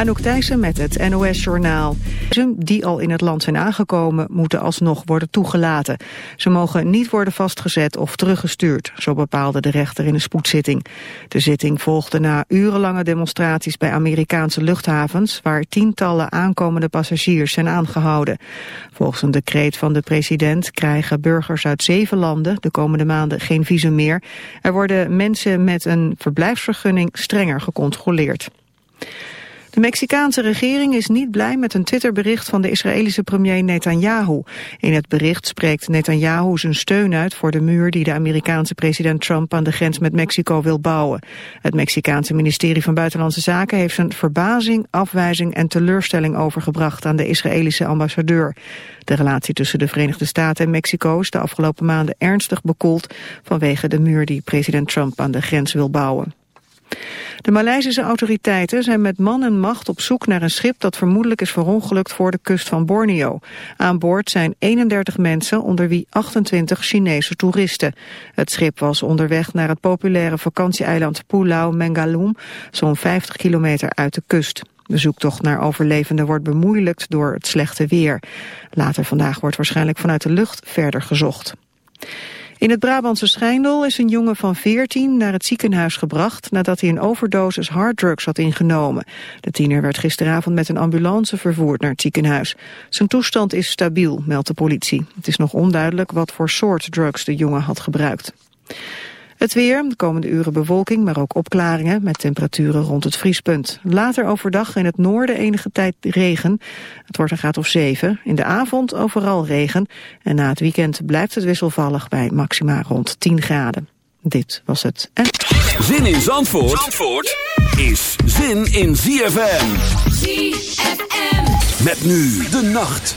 Anouk Thijssen met het NOS-journaal. Die al in het land zijn aangekomen moeten alsnog worden toegelaten. Ze mogen niet worden vastgezet of teruggestuurd, zo bepaalde de rechter in een spoedzitting. De zitting volgde na urenlange demonstraties bij Amerikaanse luchthavens... waar tientallen aankomende passagiers zijn aangehouden. Volgens een decreet van de president krijgen burgers uit zeven landen... de komende maanden geen visum meer. Er worden mensen met een verblijfsvergunning strenger gecontroleerd. De Mexicaanse regering is niet blij met een Twitterbericht van de Israëlische premier Netanyahu. In het bericht spreekt Netanyahu zijn steun uit voor de muur die de Amerikaanse president Trump aan de grens met Mexico wil bouwen. Het Mexicaanse ministerie van Buitenlandse Zaken heeft zijn verbazing, afwijzing en teleurstelling overgebracht aan de Israëlische ambassadeur. De relatie tussen de Verenigde Staten en Mexico is de afgelopen maanden ernstig bekoeld vanwege de muur die president Trump aan de grens wil bouwen. De Maleisische autoriteiten zijn met man en macht op zoek naar een schip dat vermoedelijk is verongelukt voor de kust van Borneo. Aan boord zijn 31 mensen, onder wie 28 Chinese toeristen. Het schip was onderweg naar het populaire vakantieeiland Pulau Mengalum, zo'n 50 kilometer uit de kust. De zoektocht naar overlevenden wordt bemoeilijkt door het slechte weer. Later vandaag wordt waarschijnlijk vanuit de lucht verder gezocht. In het Brabantse Schijndel is een jongen van 14 naar het ziekenhuis gebracht nadat hij een overdosis harddrugs had ingenomen. De tiener werd gisteravond met een ambulance vervoerd naar het ziekenhuis. Zijn toestand is stabiel, meldt de politie. Het is nog onduidelijk wat voor soort drugs de jongen had gebruikt. Het weer, de komende uren bewolking, maar ook opklaringen met temperaturen rond het vriespunt. Later overdag in het noorden enige tijd regen. Het wordt een graad of 7. In de avond overal regen. En na het weekend blijft het wisselvallig bij maxima rond 10 graden. Dit was het. En... Zin in Zandvoort, Zandvoort is zin in ZFM. ZFM. Met nu de nacht.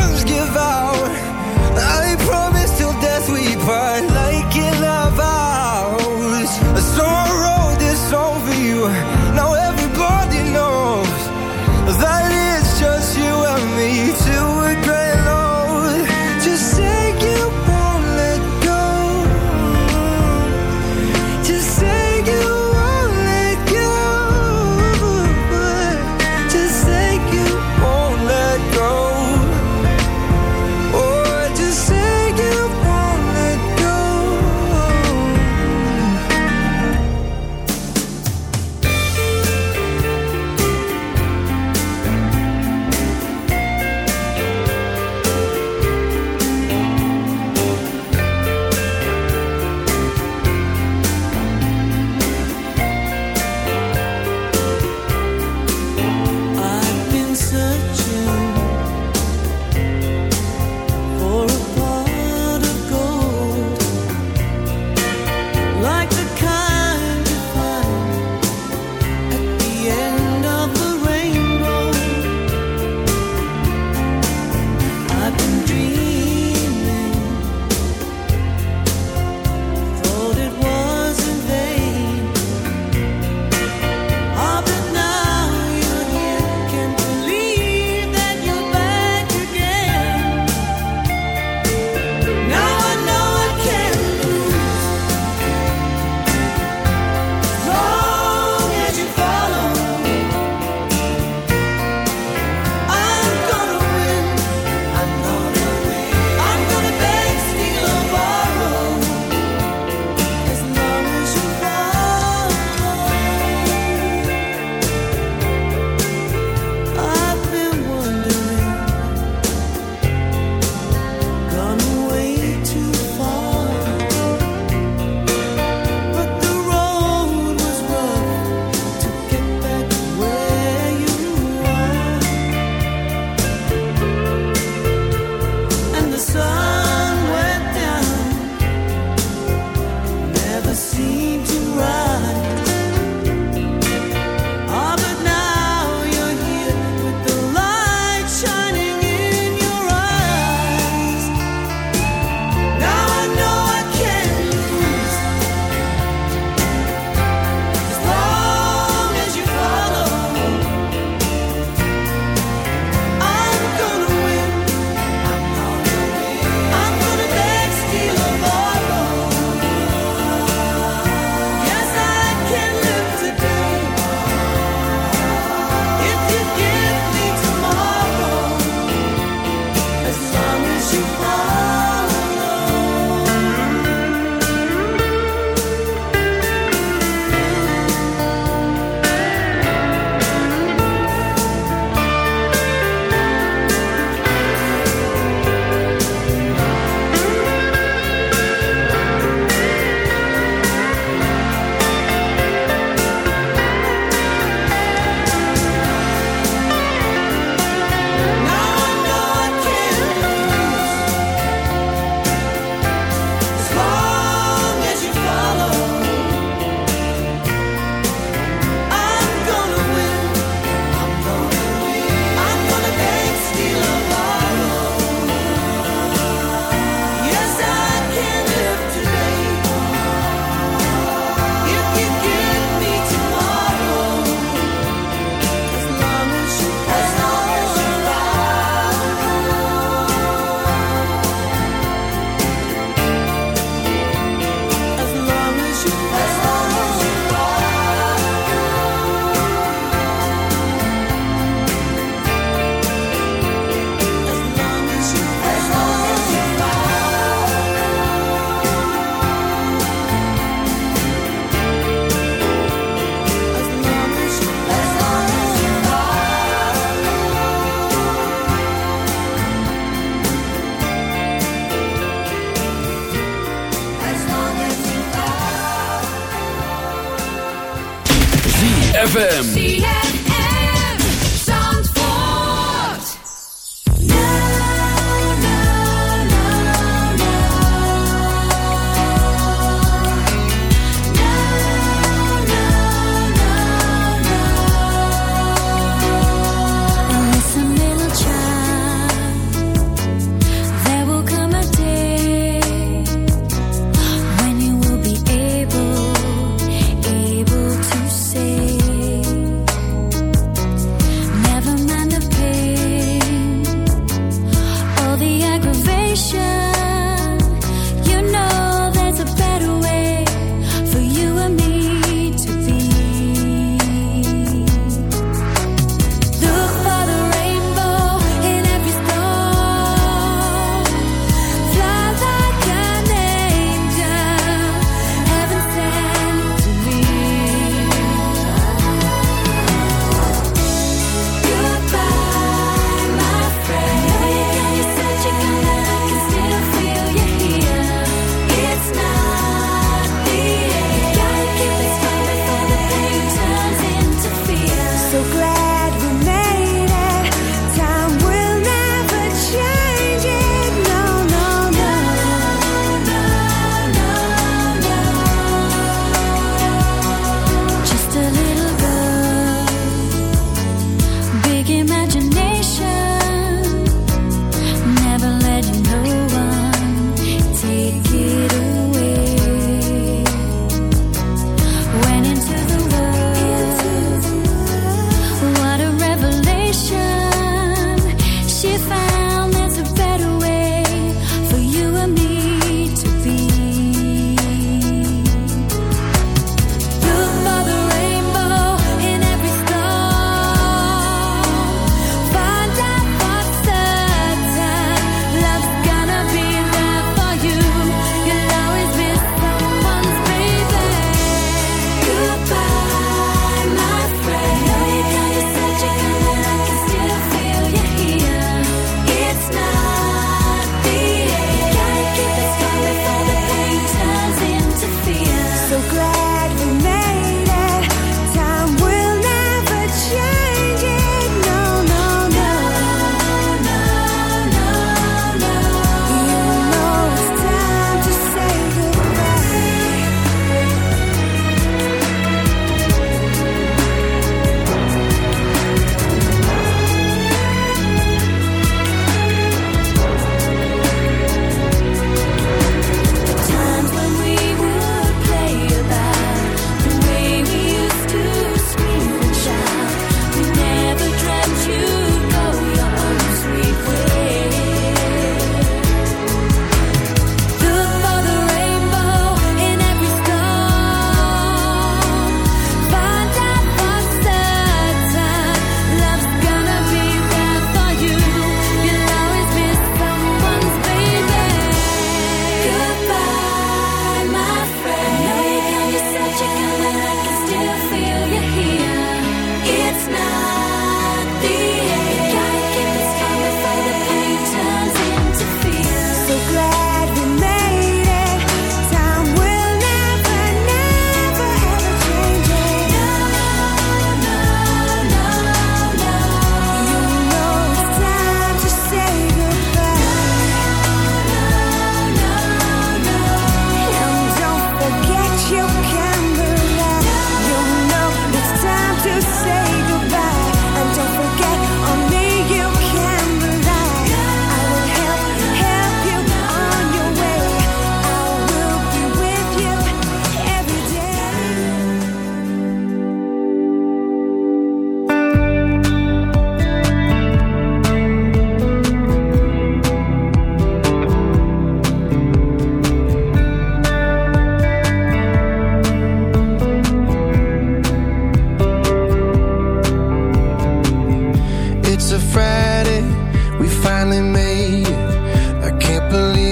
finally made it. I can't believe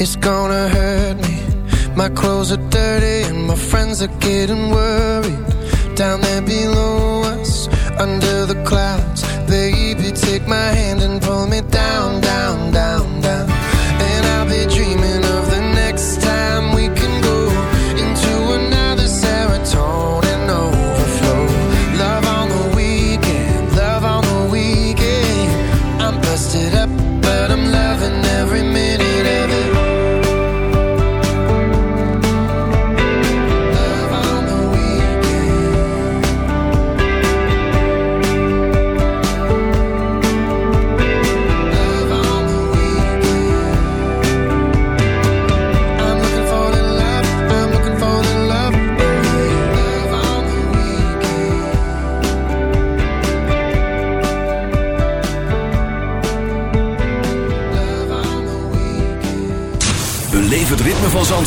It's gonna hurt me. My clothes are dirty and my friends are getting worried. Down there below us, under the clouds Baby, take my hand and pull me down, down, down.